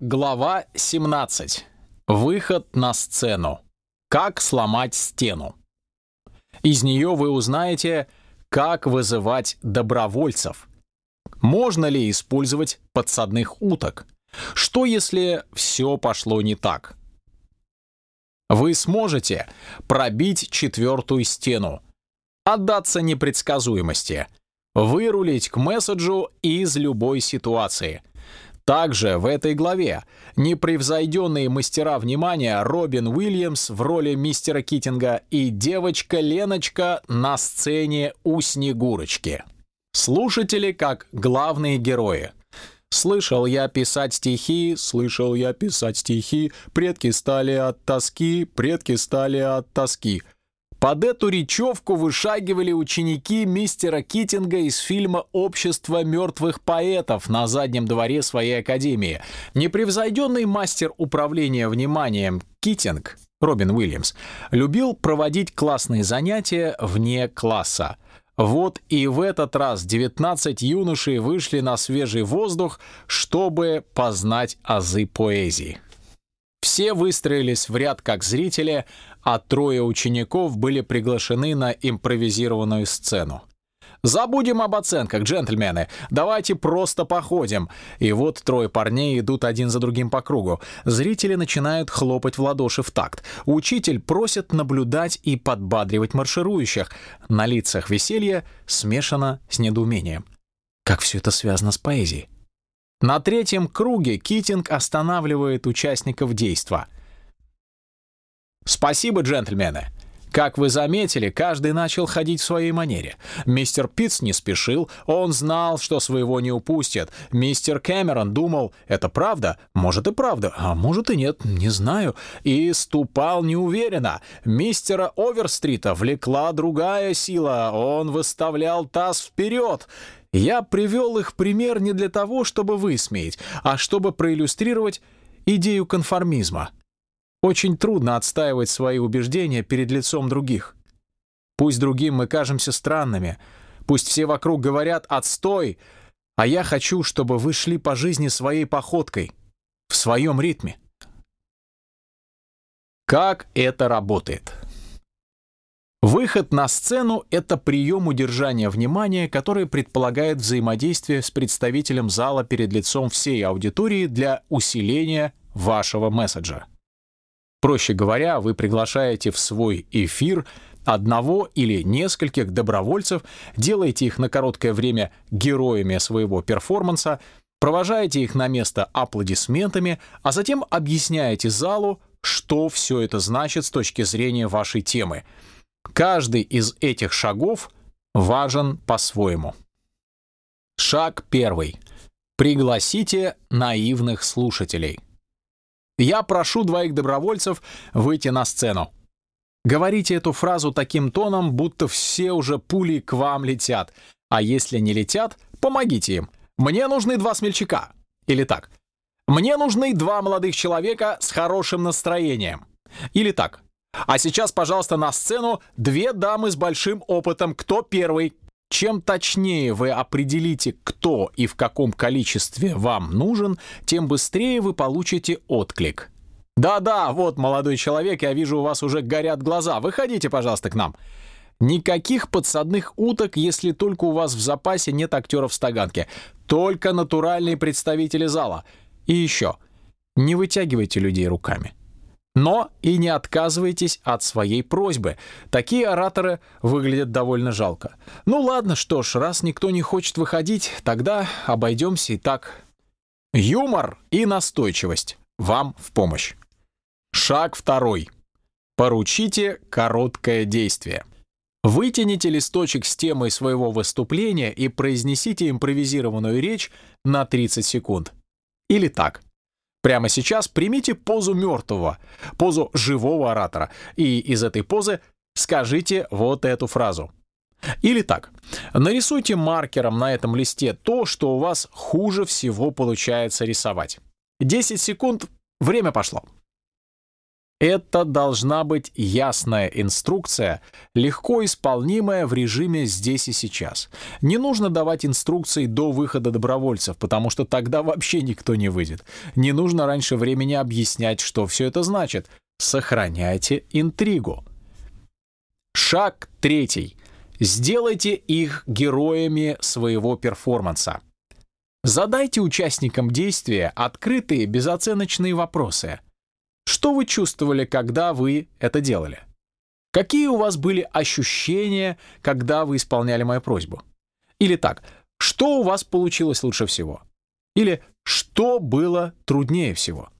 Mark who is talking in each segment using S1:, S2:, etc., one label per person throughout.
S1: Глава 17. Выход на сцену. Как сломать стену. Из нее вы узнаете, как вызывать добровольцев. Можно ли использовать подсадных уток? Что если все пошло не так? Вы сможете пробить четвертую стену, отдаться непредсказуемости, вырулить к месседжу из любой ситуации — также в этой главе непревзойденные мастера внимания Робин Уильямс в роли мистера Китинга и девочка Леночка на сцене у Снегурочки. Слушатели как главные герои. Слышал я писать стихи, слышал я писать стихи, предки стали от тоски, предки стали от тоски — под эту речевку вышагивали ученики мистера Китинга из фильма «Общество мертвых поэтов» на заднем дворе своей академии. Непревзойденный мастер управления вниманием Китинг, Робин Уильямс, любил проводить классные занятия вне класса. Вот и в этот раз 19 юношей вышли на свежий воздух, чтобы познать азы поэзии. Все выстроились в ряд как зрители, а трое учеников были приглашены на импровизированную сцену. «Забудем об оценках, джентльмены. Давайте просто походим». И вот трое парней идут один за другим по кругу. Зрители начинают хлопать в ладоши в такт. Учитель просит наблюдать и подбадривать марширующих. На лицах веселье смешано с недоумением. Как все это связано с поэзией? На третьем круге Китинг останавливает участников действа. «Спасибо, джентльмены!» Как вы заметили, каждый начал ходить в своей манере. Мистер Питц не спешил, он знал, что своего не упустит. Мистер Кэмерон думал, это правда, может и правда, а может и нет, не знаю, и ступал неуверенно. Мистера Оверстрита влекла другая сила, он выставлял таз вперед. Я привел их пример не для того, чтобы высмеять, а чтобы проиллюстрировать идею конформизма. Очень трудно отстаивать свои убеждения перед лицом других. Пусть другим мы кажемся странными, пусть все вокруг говорят «отстой», а я хочу, чтобы вы шли по жизни своей походкой, в своем ритме. Как это работает? Выход на сцену — это прием удержания внимания, который предполагает взаимодействие с представителем зала перед лицом всей аудитории для усиления вашего месседжа. Проще говоря, вы приглашаете в свой эфир одного или нескольких добровольцев, делаете их на короткое время героями своего перформанса, провожаете их на место аплодисментами, а затем объясняете залу, что все это значит с точки зрения вашей темы — Каждый из этих шагов важен по-своему. Шаг первый. Пригласите наивных слушателей. Я прошу двоих добровольцев выйти на сцену. Говорите эту фразу таким тоном, будто все уже пули к вам летят. А если не летят, помогите им. Мне нужны два смельчака. Или так. Мне нужны два молодых человека с хорошим настроением. Или так. А сейчас, пожалуйста, на сцену две дамы с большим опытом. Кто первый? Чем точнее вы определите, кто и в каком количестве вам нужен, тем быстрее вы получите отклик. Да-да, вот, молодой человек, я вижу, у вас уже горят глаза. Выходите, пожалуйста, к нам. Никаких подсадных уток, если только у вас в запасе нет актеров в стаганке. Только натуральные представители зала. И еще, не вытягивайте людей руками. Но и не отказывайтесь от своей просьбы. Такие ораторы выглядят довольно жалко. Ну ладно, что ж, раз никто не хочет выходить, тогда обойдемся и так. Юмор и настойчивость вам в помощь. Шаг второй. Поручите короткое действие. Вытяните листочек с темой своего выступления и произнесите импровизированную речь на 30 секунд. Или так. Прямо сейчас примите позу мертвого, позу живого оратора, и из этой позы скажите вот эту фразу. Или так. Нарисуйте маркером на этом листе то, что у вас хуже всего получается рисовать. 10 секунд, время пошло. Это должна быть ясная инструкция, легко исполнимая в режиме здесь и сейчас. Не нужно давать инструкции до выхода добровольцев, потому что тогда вообще никто не выйдет. Не нужно раньше времени объяснять, что все это значит. Сохраняйте интригу. Шаг третий. Сделайте их героями своего перформанса. Задайте участникам действия открытые, безоценочные вопросы. Что вы чувствовали, когда вы это делали? Какие у вас были ощущения, когда вы исполняли мою просьбу? Или так, что у вас получилось лучше всего? Или что было труднее всего?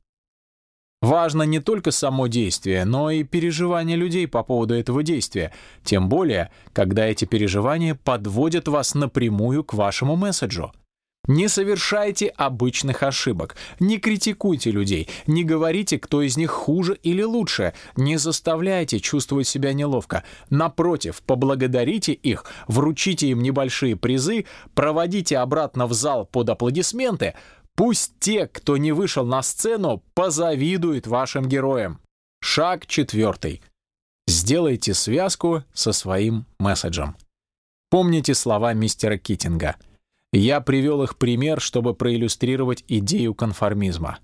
S1: Важно не только само действие, но и переживания людей по поводу этого действия, тем более, когда эти переживания подводят вас напрямую к вашему месседжу. Не совершайте обычных ошибок, не критикуйте людей, не говорите, кто из них хуже или лучше, не заставляйте чувствовать себя неловко. Напротив, поблагодарите их, вручите им небольшие призы, проводите обратно в зал под аплодисменты — Пусть те, кто не вышел на сцену, позавидуют вашим героям. Шаг четвертый. Сделайте связку со своим месседжем. Помните слова мистера Китинга. Я привел их пример, чтобы проиллюстрировать идею конформизма.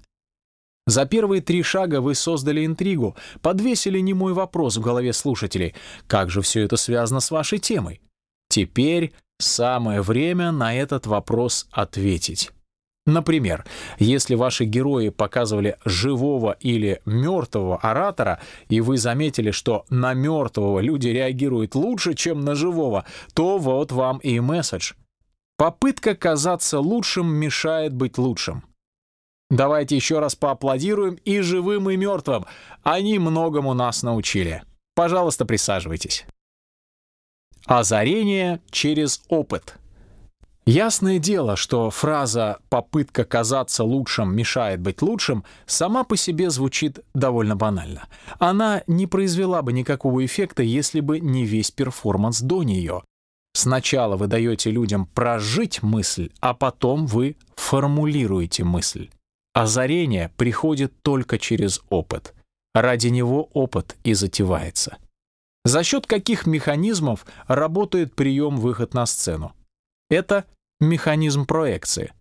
S1: За первые три шага вы создали интригу, подвесили немой вопрос в голове слушателей. Как же все это связано с вашей темой? Теперь самое время на этот вопрос ответить. Например, если ваши герои показывали живого или мертвого оратора, и вы заметили, что на мертвого люди реагируют лучше, чем на живого, то вот вам и месседж. Попытка казаться лучшим мешает быть лучшим. Давайте еще раз поаплодируем и живым, и мертвым. Они многому нас научили. Пожалуйста, присаживайтесь. Озарение через опыт. Ясное дело, что фраза «попытка казаться лучшим мешает быть лучшим» сама по себе звучит довольно банально. Она не произвела бы никакого эффекта, если бы не весь перформанс до нее. Сначала вы даете людям прожить мысль, а потом вы формулируете мысль. Озарение приходит только через опыт. Ради него опыт и затевается. За счет каких механизмов работает прием «выход на сцену»? Это механизм проекции.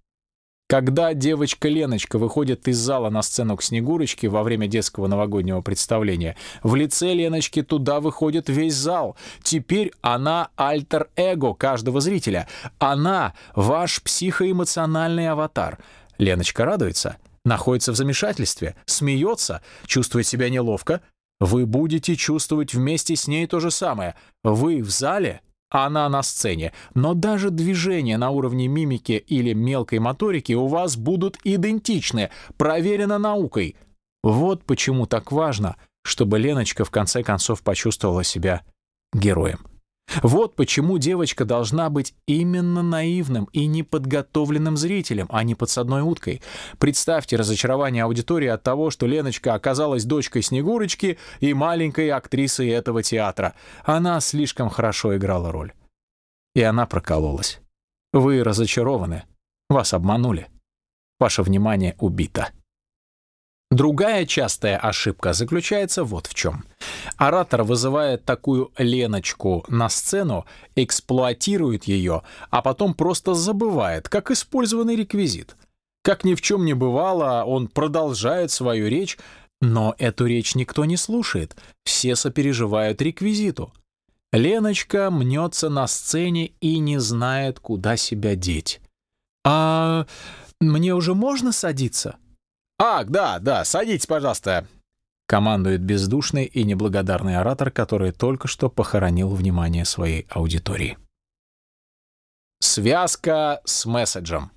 S1: Когда девочка Леночка выходит из зала на сцену к Снегурочке во время детского новогоднего представления, в лице Леночки туда выходит весь зал. Теперь она альтер-эго каждого зрителя. Она ваш психоэмоциональный аватар. Леночка радуется, находится в замешательстве, смеется, чувствует себя неловко. Вы будете чувствовать вместе с ней то же самое. Вы в зале, она на сцене, но даже движения на уровне мимики или мелкой моторики у вас будут идентичны, проверено наукой. Вот почему так важно, чтобы Леночка в конце концов почувствовала себя героем. Вот почему девочка должна быть именно наивным и неподготовленным зрителем, а не подсадной уткой. Представьте разочарование аудитории от того, что Леночка оказалась дочкой Снегурочки и маленькой актрисой этого театра. Она слишком хорошо играла роль. И она прокололась. Вы разочарованы. Вас обманули. Ваше внимание убито. Другая частая ошибка заключается вот в чем. Оратор вызывает такую Леночку на сцену, эксплуатирует ее, а потом просто забывает, как использованный реквизит. Как ни в чем не бывало, он продолжает свою речь, но эту речь никто не слушает, все сопереживают реквизиту. Леночка мнется на сцене и не знает, куда себя деть. «А мне уже можно садиться?»
S2: «Ах, да, да, садитесь, пожалуйста», —
S1: командует бездушный и неблагодарный оратор, который только что похоронил внимание своей аудитории. Связка с месседжем.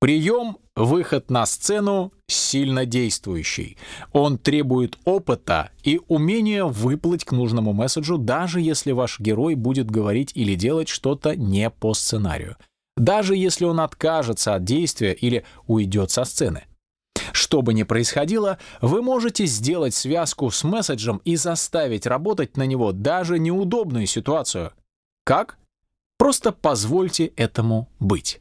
S1: Прием «Выход на сцену» сильно действующий. Он требует опыта и умения выплыть к нужному месседжу, даже если ваш герой будет говорить или делать что-то не по сценарию. Даже если он откажется от действия или уйдет со сцены. Что бы ни происходило, вы можете сделать связку с месседжем и заставить работать на него даже неудобную ситуацию. Как? Просто позвольте этому быть.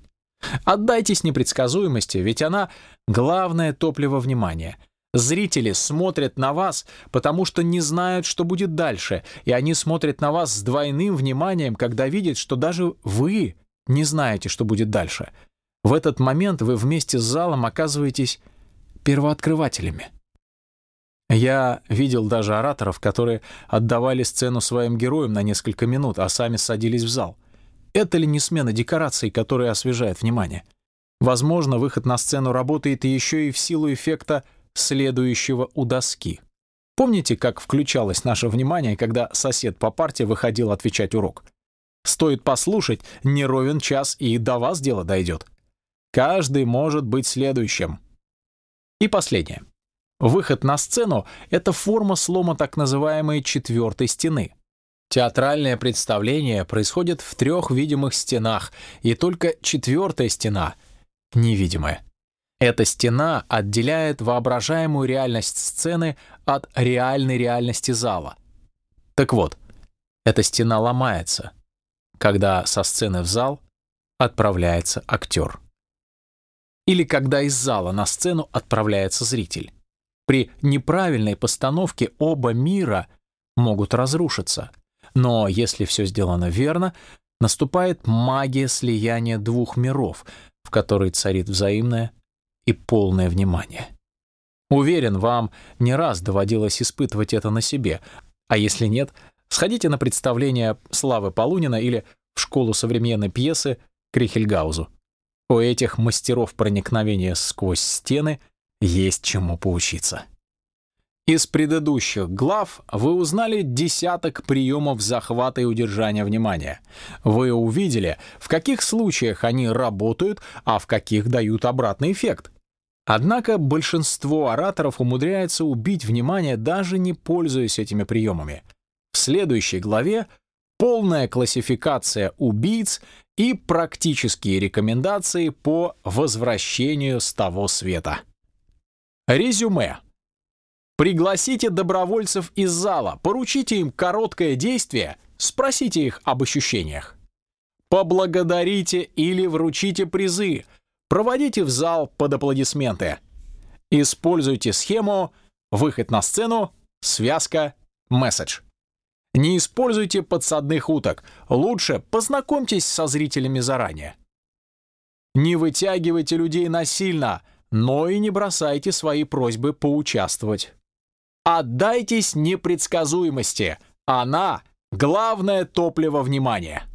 S1: Отдайтесь непредсказуемости, ведь она — главное топливо внимания. Зрители смотрят на вас, потому что не знают, что будет дальше, и они смотрят на вас с двойным вниманием, когда видят, что даже вы не знаете, что будет дальше. В этот момент вы вместе с залом оказываетесь первооткрывателями. Я видел даже ораторов, которые отдавали сцену своим героям на несколько минут, а сами садились в зал. Это ли не смена декораций, которая освежает внимание? Возможно, выход на сцену работает еще и в силу эффекта следующего у доски. Помните, как включалось наше внимание, когда сосед по парте выходил отвечать урок? Стоит послушать, не ровен час, и до вас дело дойдет. Каждый может быть следующим. И последнее. Выход на сцену — это форма слома так называемой четвертой стены. Театральное представление происходит в трех видимых стенах, и только четвертая стена — невидимая. Эта стена отделяет воображаемую реальность сцены от реальной реальности зала. Так вот, эта стена ломается, когда со сцены в зал отправляется актер. Или когда из зала на сцену отправляется зритель. При неправильной постановке оба мира могут разрушиться. Но если все сделано верно, наступает магия слияния двух миров, в которой царит взаимное и полное внимание. Уверен, вам не раз доводилось испытывать это на себе, а если нет, сходите на представление Славы Полунина или в школу современной пьесы Крихельгаузу. У этих мастеров проникновения сквозь стены есть чему поучиться. Из предыдущих глав вы узнали десяток приемов захвата и удержания внимания. Вы увидели, в каких случаях они работают, а в каких дают обратный эффект. Однако большинство ораторов умудряется убить внимание, даже не пользуясь этими приемами. В следующей главе полная классификация убийц и практические рекомендации по возвращению с того света. Резюме. Пригласите добровольцев из зала, поручите им короткое действие, спросите их об ощущениях. Поблагодарите или вручите призы – Проводите в зал под аплодисменты. Используйте схему «Выход на сцену», «Связка», «Месседж». Не используйте подсадных уток. Лучше познакомьтесь со зрителями заранее. Не вытягивайте людей насильно, но и не бросайте свои просьбы поучаствовать. Отдайтесь непредсказуемости. Она — главное топливо внимания.